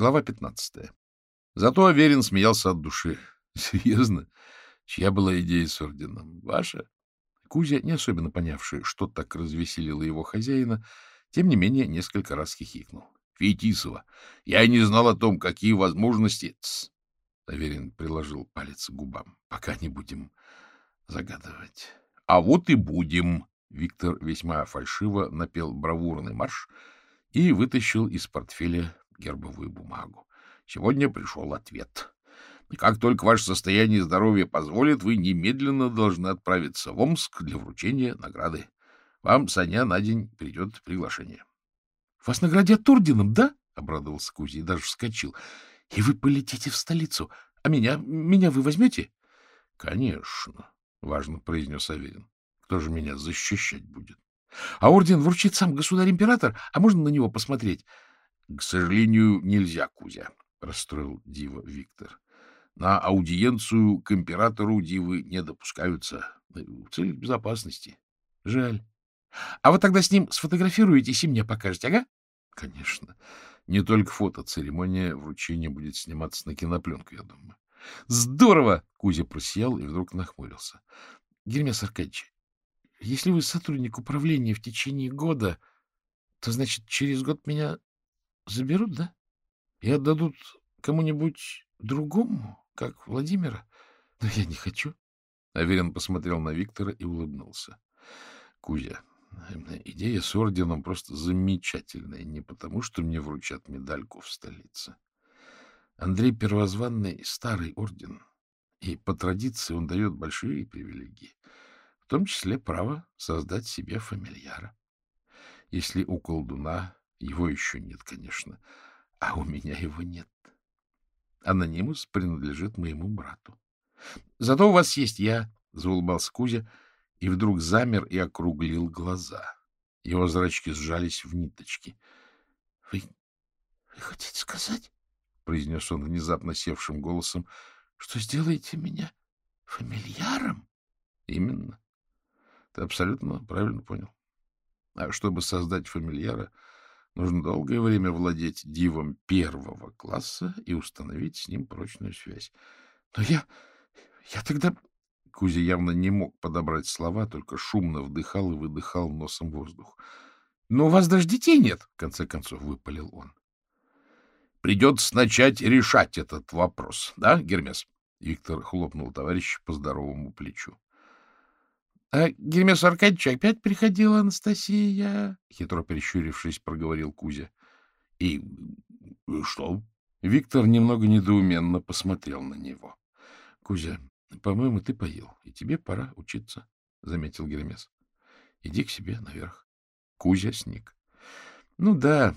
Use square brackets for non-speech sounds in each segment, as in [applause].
Глава 15. Зато Аверин смеялся от души. [laughs] Серьезно? Чья была идея с орденом? Ваша? Кузя, не особенно понявший, что так развеселило его хозяина, тем не менее несколько раз хихикнул. — Фетисова, я не знал о том, какие возможности... Тс! Аверин приложил палец к губам. — Пока не будем загадывать. — А вот и будем. Виктор весьма фальшиво напел бравурный марш и вытащил из портфеля гербовую бумагу. Сегодня пришел ответ. Как только ваше состояние здоровья позволит, вы немедленно должны отправиться в Омск для вручения награды. Вам, Саня, на день придет приглашение. — Вас наградят орденом, да? — обрадовался Кузя и даже вскочил. — И вы полетите в столицу. А меня? Меня вы возьмете? — Конечно, — важно произнес Аверин. — Кто же меня защищать будет? — А орден вручит сам государь-император? А можно на него посмотреть? — К сожалению, нельзя, Кузя, — расстроил Дива Виктор. — На аудиенцию к императору Дивы не допускаются. В целях безопасности. — Жаль. — А вы тогда с ним сфотографируетесь и мне покажете, ага? — Конечно. Не только фото. Церемония вручения будет сниматься на кинопленку, я думаю. — Здорово! — Кузя просиял и вдруг нахмурился. — Гермес Аркадьевич, если вы сотрудник управления в течение года, то, значит, через год меня заберут, да? И отдадут кому-нибудь другому, как Владимира? Но я не хочу. Аверин посмотрел на Виктора и улыбнулся. — Кузя, идея с орденом просто замечательная. Не потому, что мне вручат медальку в столице. Андрей Первозванный — старый орден, и по традиции он дает большие привилегии, в том числе право создать себе фамильяра. Если у колдуна его еще нет, конечно, а у меня его нет. Анонимус принадлежит моему брату. — Зато у вас есть я, — заулыбался Кузя, и вдруг замер и округлил глаза. Его зрачки сжались в ниточки. — Вы... вы хотите сказать, — произнес он внезапно севшим голосом, — что сделаете меня фамильяром? — Именно. Ты абсолютно правильно понял. А чтобы создать фамильяра, нужно долгое время владеть дивом первого класса и установить с ним прочную связь. Но я... я тогда Кузя явно не мог подобрать слова, только шумно вдыхал и выдыхал носом воздух. — Но у вас даже детей нет, — в конце концов выпалил он. — Придется начать решать этот вопрос, да, Гермес? Виктор хлопнул товарища по здоровому плечу. — А Гермесу Аркадьевичу опять приходила Анастасия? — хитро прищурившись, проговорил Кузя. — И что? Виктор немного недоуменно посмотрел на него. — Кузя, — По-моему, ты поел, и тебе пора учиться, — заметил Гермес. — Иди к себе наверх. Кузя сник. — Ну да,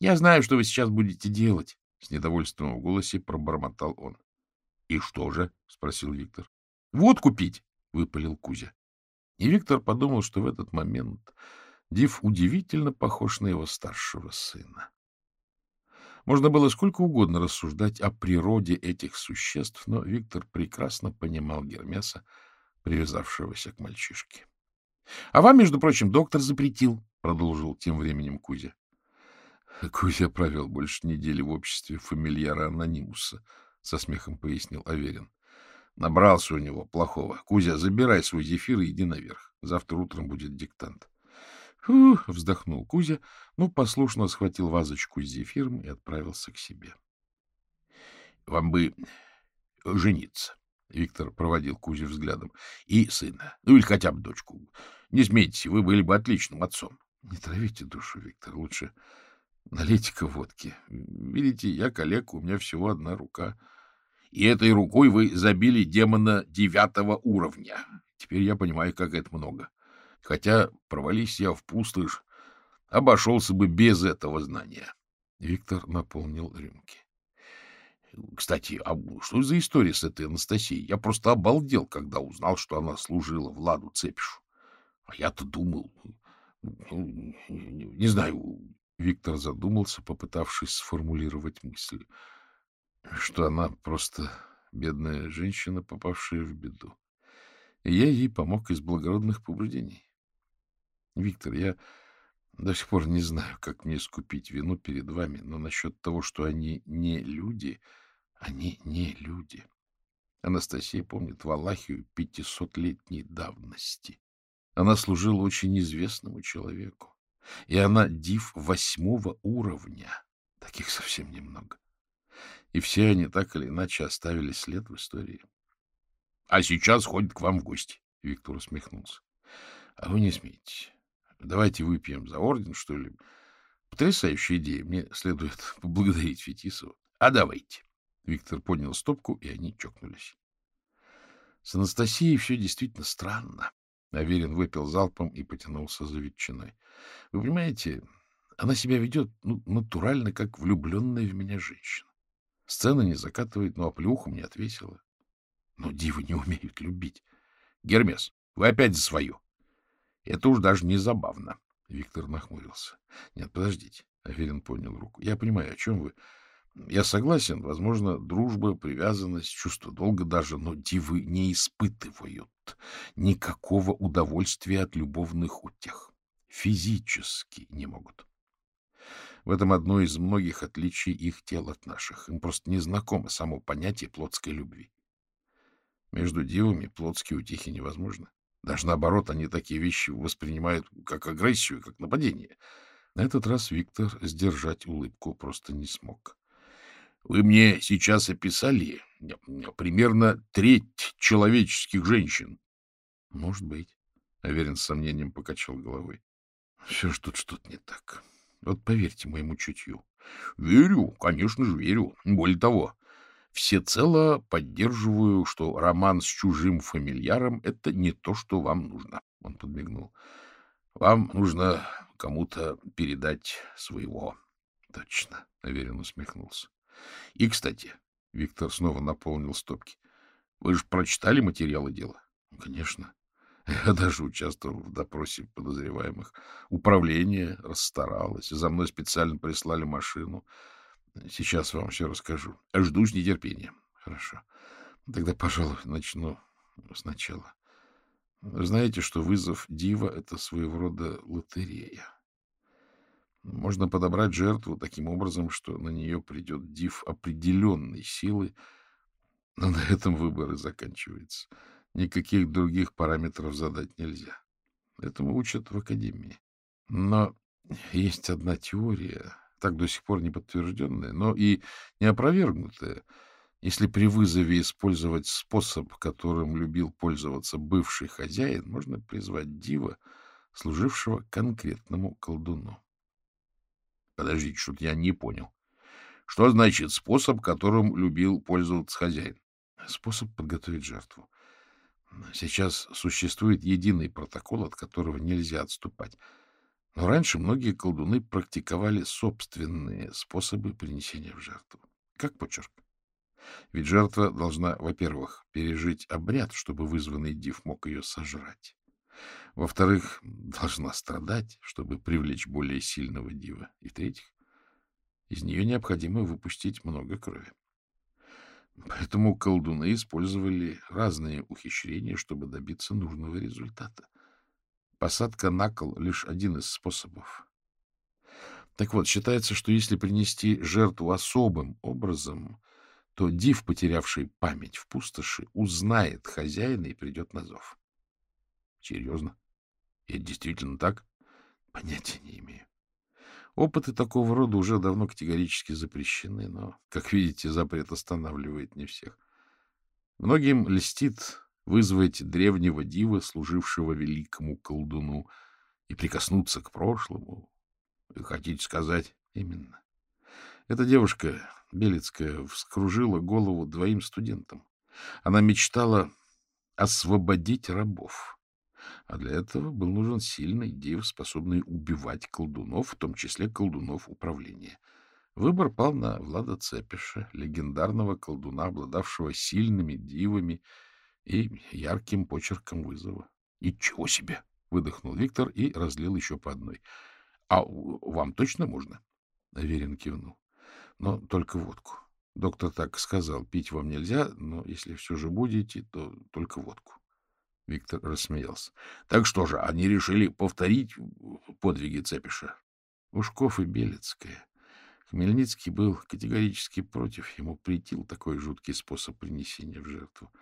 я знаю, что вы сейчас будете делать, — с недовольством в голосе пробормотал он. — И что же? — спросил Виктор. — Вот купить, — выпалил Кузя. И Виктор подумал, что в этот момент Див удивительно похож на его старшего сына. Можно было сколько угодно рассуждать о природе этих существ, но Виктор прекрасно понимал Гермеса, привязавшегося к мальчишке. — А вам, между прочим, доктор запретил, — продолжил тем временем Кузя. Кузя провел больше недели в обществе фамильяра Анонимуса, — со смехом пояснил Аверин. Набрался у него плохого. Кузя, забирай свой зефир и иди наверх. Завтра утром будет диктант. Фух, вздохнул Кузя, но послушно схватил вазочку с зефиром и отправился к себе. — Вам бы жениться, — Виктор проводил Кузю взглядом, — и сына, ну или хотя бы дочку. Не смейтесь, вы были бы отличным отцом. — Не травите душу, Виктор, лучше налейте-ка водки. Видите, я коллег, у меня всего одна рука. И этой рукой вы забили демона девятого уровня. Теперь я понимаю, как это много. — Хотя, провались я в пустошь, обошелся бы без этого знания. Виктор наполнил рюмки. Кстати, а что за история с этой Анастасией? Я просто обалдел, когда узнал, что она служила Владу Цепишу. А я-то думал... Ну, не знаю... Виктор задумался, попытавшись сформулировать мысль, что она просто бедная женщина, попавшая в беду. И я ей помог из благородных побуждений. Виктор, я До сих пор не знаю, как мне искупить вину перед вами, но насчет того, что они не люди, они не люди. Анастасия помнит Валахию пятисотлетней давности. Она служила очень известному человеку. И она див восьмого уровня. Таких совсем немного. И все они так или иначе оставили след в истории. — А сейчас ходит к вам в гости, — Виктор усмехнулся. — А вы не смеете. Давайте выпьем за орден, что ли. Потрясающая идея. Мне следует [laughs] поблагодарить Фетисова. А давайте. Виктор поднял стопку, и они чокнулись. С Анастасией все действительно странно. Аверин выпил залпом и потянулся за ветчиной. Вы понимаете, она себя ведет ну, натурально, как влюбленная в меня женщина. Сцены не закатывает, но оплюху мне отвесила. Но дивы не умеют любить. Гермес, вы опять за свою. Это уж даже не забавно. Виктор нахмурился. Нет, подождите. Аверин поднял руку. Я понимаю, о чем вы. Я согласен, возможно, дружба, привязанность, чувство долга даже, но дивы не испытывают никакого удовольствия от любовных утех. Физически не могут. В этом одно из многих отличий их тел от наших. Им просто не знакомо само понятие плотской любви. Между дивами плотские утехи невозможны. Даже наоборот, они такие вещи воспринимают как агрессию, как нападение. На этот раз Виктор сдержать улыбку просто не смог. Вы мне сейчас описали примерно треть человеческих женщин. — Может быть. Аверин с сомнением покачал головой. — Все ж тут что-то не так. Вот поверьте моему чутью. — Верю, конечно же, верю. Более того, всецело поддерживаю, что роман с чужим фамильяром — это не то, что вам нужно. Он подмигнул. — Вам нужно кому-то передать своего. — Точно, — Аверин усмехнулся. И, кстати, Виктор снова наполнил стопки. Вы же прочитали материалы дела? Конечно. [laughs] Я даже участвовал в допросе подозреваемых. Управление расстаралось. За мной специально прислали машину. Сейчас вам все расскажу. Жду с нетерпением. Хорошо. Тогда, пожалуй, начну сначала. Знаете, что вызов Дива — это своего рода лотерея. Можно подобрать жертву таким образом, что на нее придет див определенной силы, но на этом выбор и заканчивается. Никаких других параметров задать нельзя. Этому учат в академии. Но есть одна теория, так до сих пор не подтвержденная, но и не опровергнутая. Если при вызове использовать способ, которым любил пользоваться бывший хозяин, можно призвать дива, служившего конкретному колдуну. Подождите, что-то я не понял. Что значит способ, которым любил пользоваться хозяин? Способ подготовить жертву. Сейчас существует единый протокол, от которого нельзя отступать. Но раньше многие колдуны практиковали собственные способы принесения в жертву. Как почерк. Ведь жертва должна, во-первых, пережить обряд, чтобы вызванный див мог ее сожрать. Во-вторых, должна страдать, чтобы привлечь более сильного дива. И в-третьих, из нее необходимо выпустить много крови. Поэтому колдуны использовали разные ухищрения, чтобы добиться нужного результата. Посадка на кол — лишь один из способов. Так вот, считается, что если принести жертву особым образом, то див, потерявший память в пустоши, узнает хозяина и придет на зов. Серьезно? Это действительно так? Понятия не имею. Опыты такого рода уже давно категорически запрещены, но, как видите, запрет останавливает не всех. Многим льстит вызвать древнего дива, служившего великому колдуну, и прикоснуться к прошлому. Вы хотите сказать? Именно. Эта девушка, Белецкая, вскружила голову двоим студентам. Она мечтала освободить рабов. А для этого был нужен сильный див, способный убивать колдунов, в том числе колдунов управления. Выбор пал на Влада Цепиша, легендарного колдуна, обладавшего сильными дивами и ярким почерком вызова. — Ничего себе! — выдохнул Виктор и разлил еще по одной. — А вам точно можно? Аверин кивнул. — Но только водку. Доктор так сказал, пить вам нельзя, но если все же будете, то только водку. Виктор рассмеялся. — Так что же, они решили повторить подвиги Цепиша? Ушков и Белецкая. Хмельницкий был категорически против. Ему притил такой жуткий способ принесения в жертву.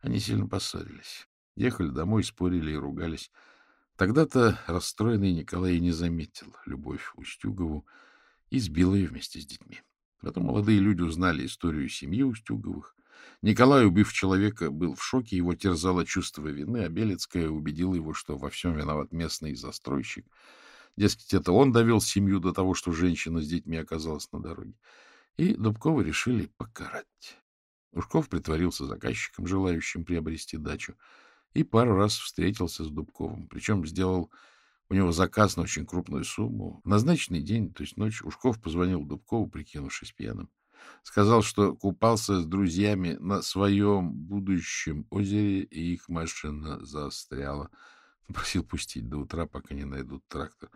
Они сильно поссорились. Ехали домой, спорили и ругались. Тогда-то расстроенный Николай не заметил любовь Устюгову и сбил ее вместе с детьми. Потом молодые люди узнали историю семьи Устюговых. Николай, убив человека, был в шоке, его терзало чувство вины, а Белецкая убедила его, что во всем виноват местный застройщик. Дескать, это он довел семью до того, что женщина с детьми оказалась на дороге. И Дубкова решили покарать. Ушков притворился заказчиком, желающим приобрести дачу, и пару раз встретился с Дубковым. Причем сделал у него заказ на очень крупную сумму. В назначенный день, то есть ночь, Ушков позвонил Дубкову, прикинувшись пьяным. Сказал, что купался с друзьями на своем будущем озере, и их машина застряла. Просил пустить до утра, пока не найдут трактор.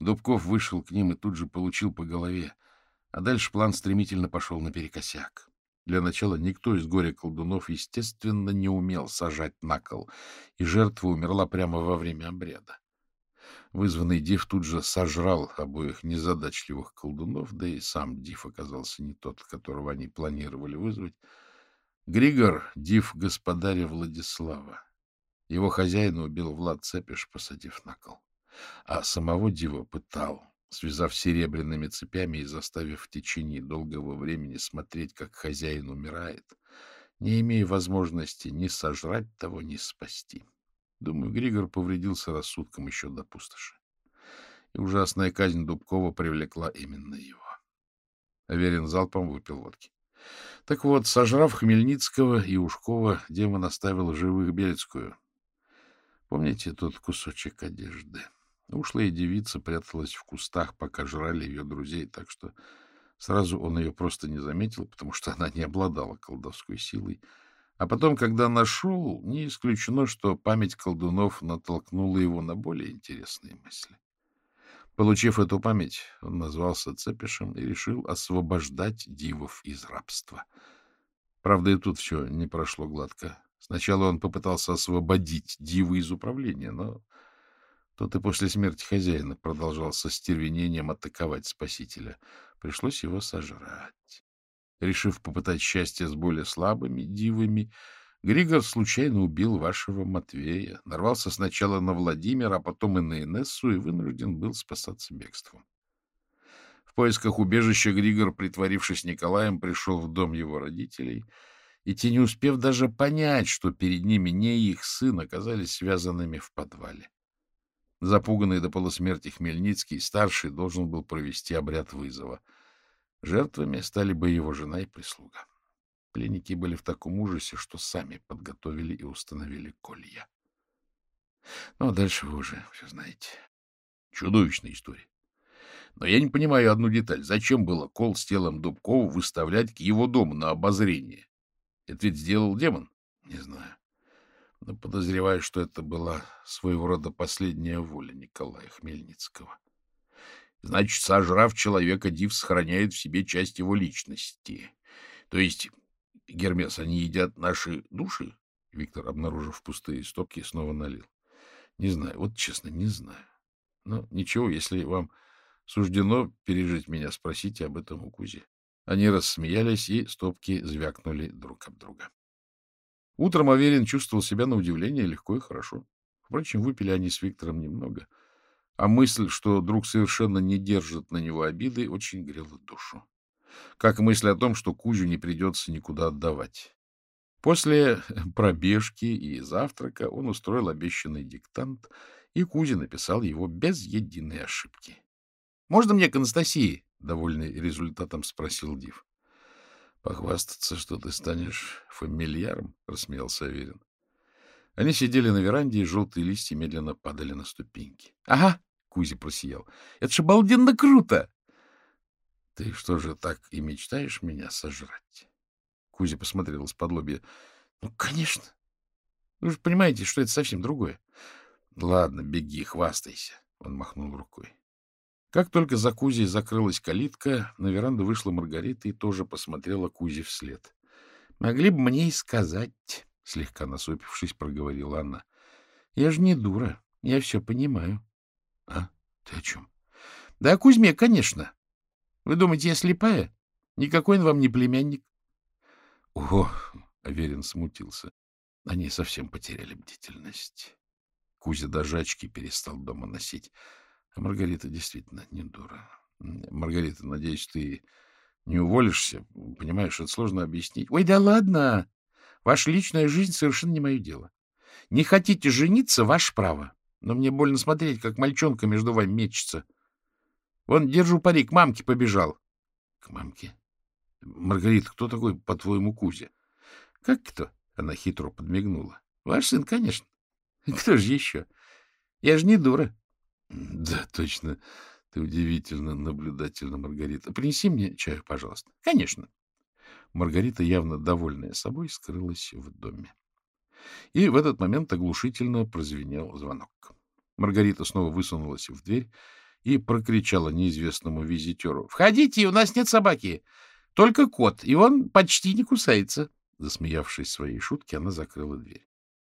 Дубков вышел к ним и тут же получил по голове. А дальше план стремительно пошел наперекосяк. Для начала никто из горе-колдунов, естественно, не умел сажать на кол, и жертва умерла прямо во время обряда. Вызванный Див тут же сожрал обоих незадачливых колдунов, да и сам Див оказался не тот, которого они планировали вызвать. Григор — Див господаря Владислава. Его хозяина убил Влад Цепиш, посадив на кол. А самого Дива пытал, связав серебряными цепями и заставив в течение долгого времени смотреть, как хозяин умирает, не имея возможности ни сожрать того, ни спасти. Думаю, Григор повредился рассудком еще до пустоши. И ужасная казнь Дубкова привлекла именно его. Аверин залпом выпил водки. Так вот, сожрав Хмельницкого и Ушкова, демон оставил живых Белецкую. Помните тот кусочек одежды? Ушлая девица пряталась в кустах, пока жрали ее друзей, так что сразу он ее просто не заметил, потому что она не обладала колдовской силой, а потом, когда нашел, не исключено, что память колдунов натолкнула его на более интересные мысли. Получив эту память, он назвался Цепишем и решил освобождать дивов из рабства. Правда, и тут все не прошло гладко. Сначала он попытался освободить дивы из управления, но тот и после смерти хозяина продолжал со стервенением атаковать спасителя. Пришлось его сожрать. Решив попытать счастье с более слабыми дивами, Григор случайно убил вашего Матвея, нарвался сначала на Владимира, а потом и на Инессу и вынужден был спасаться бегством. В поисках убежища Григор, притворившись Николаем, пришел в дом его родителей, и те, не успев даже понять, что перед ними не их сын, оказались связанными в подвале. Запуганный до полусмерти Хмельницкий, старший, должен был провести обряд вызова — Жертвами стали бы его жена и прислуга. Пленники были в таком ужасе, что сами подготовили и установили колья. Ну, а дальше вы уже все знаете. Чудовищная история. Но я не понимаю одну деталь. Зачем было кол с телом Дубкова выставлять к его дому на обозрение? Это ведь сделал демон? Не знаю. Но подозреваю, что это была своего рода последняя воля Николая Хмельницкого. Значит, сожрав человека, Див сохраняет в себе часть его личности. То есть, Гермес, они едят наши души? Виктор, обнаружив пустые стопки, снова налил. Не знаю, вот честно, не знаю. Но ничего, если вам суждено пережить меня, спросите об этом у Кузи. Они рассмеялись, и стопки звякнули друг об друга. Утром Аверин чувствовал себя на удивление легко и хорошо. Впрочем, выпили они с Виктором немного — а мысль, что друг совершенно не держит на него обиды, очень грела душу. Как мысль о том, что Кузю не придется никуда отдавать. После [laughs] пробежки и завтрака он устроил обещанный диктант, и Кузя написал его без единой ошибки. — Можно мне к Анастасии? — довольный результатом спросил Див. — Похвастаться, что ты станешь фамильяром? — рассмеялся Аверин. Они сидели на веранде, и желтые листья медленно падали на ступеньки. — Ага, Кузя просиял. — Это ж обалденно круто! — Ты что же так и мечтаешь меня сожрать? Кузя посмотрел из-под лобья. — Ну, конечно. Вы же понимаете, что это совсем другое. — Ладно, беги, хвастайся. Он махнул рукой. Как только за Кузей закрылась калитка, на веранду вышла Маргарита и тоже посмотрела Кузе вслед. — Могли бы мне и сказать, — слегка насупившись, проговорила она. — Я же не дура. Я все понимаю. — А? Ты о чем? — Да о Кузьме, конечно. Вы думаете, я слепая? Никакой он вам не племянник. — О! — Аверин смутился. Они совсем потеряли бдительность. Кузя даже очки перестал дома носить. А Маргарита действительно не дура. Маргарита, надеюсь, ты не уволишься. Понимаешь, это сложно объяснить. Ой, да ладно! Ваша личная жизнь совершенно не мое дело. Не хотите жениться — ваше право. Но мне больно смотреть, как мальчонка между вами мечется. Вон, держу пари, к мамке побежал. — К мамке? Маргарита, кто такой, по-твоему, Кузя? — Как кто? — она хитро подмигнула. — Ваш сын, конечно. [laughs] Кто же еще? Я же не дура. — Да, точно. Ты удивительно наблюдательна, Маргарита. Принеси мне чаю, пожалуйста. — Конечно. Маргарита, явно довольная собой, скрылась в доме. И в этот момент оглушительно прозвенел звонок. Маргарита снова высунулась в дверь и прокричала неизвестному визитеру. — Входите, у нас нет собаки, только кот, и он почти не кусается. Засмеявшись своей шутке, она закрыла дверь.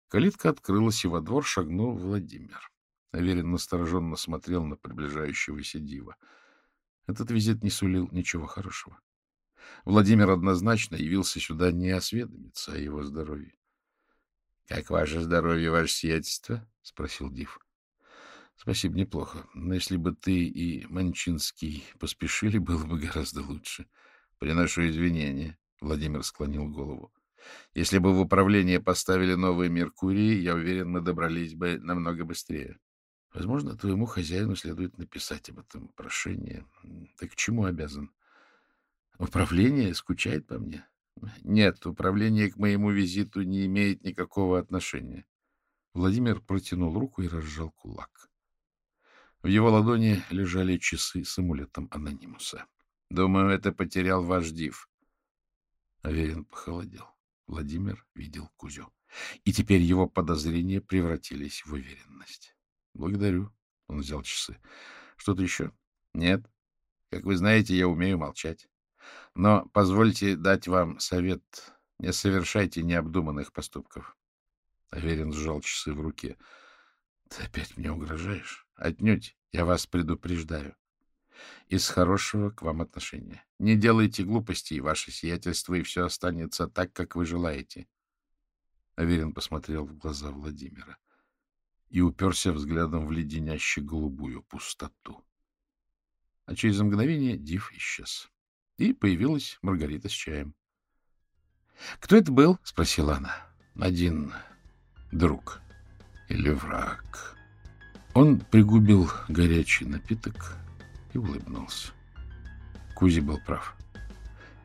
Калитка открылась, и во двор шагнул Владимир. Аверин настороженно смотрел на приближающегося дива. Этот визит не сулил ничего хорошего. Владимир однозначно явился сюда не осведомиться о его здоровье. — Как ваше здоровье, ваше сиятельство? — спросил Див. — Спасибо, неплохо. Но если бы ты и Манчинский поспешили, было бы гораздо лучше. Приношу извинения. Владимир склонил голову. Если бы в управление поставили новые Меркурии, я уверен, мы добрались бы намного быстрее. Возможно, твоему хозяину следует написать об этом прошение. Ты к чему обязан? Управление скучает по мне? Нет, управление к моему визиту не имеет никакого отношения. Владимир протянул руку и разжал кулак. В его ладони лежали часы с амулетом анонимуса. Думаю, это потерял ваш див. Аверин похолодел. Владимир видел Кузю. И теперь его подозрения превратились в уверенность. — Благодарю. Он взял часы. — Что-то еще? — Нет. Как вы знаете, я умею молчать. Но позвольте дать вам совет. Не совершайте необдуманных поступков. Аверин сжал часы в руке. — Ты опять мне угрожаешь? — Отнюдь. Я вас предупреждаю. Из хорошего к вам отношения. Не делайте глупостей, ваше сиятельство, и все останется так, как вы желаете. Аверин посмотрел в глаза Владимира и уперся взглядом в леденяще голубую пустоту. А через мгновение Див исчез. И появилась Маргарита с чаем. — Кто это был? — спросила она. — Один друг или враг. Он пригубил горячий напиток и улыбнулся. Кузи был прав.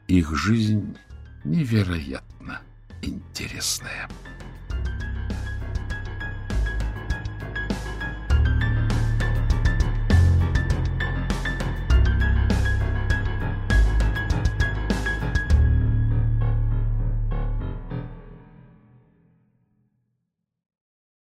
Их жизнь невероятно интересная.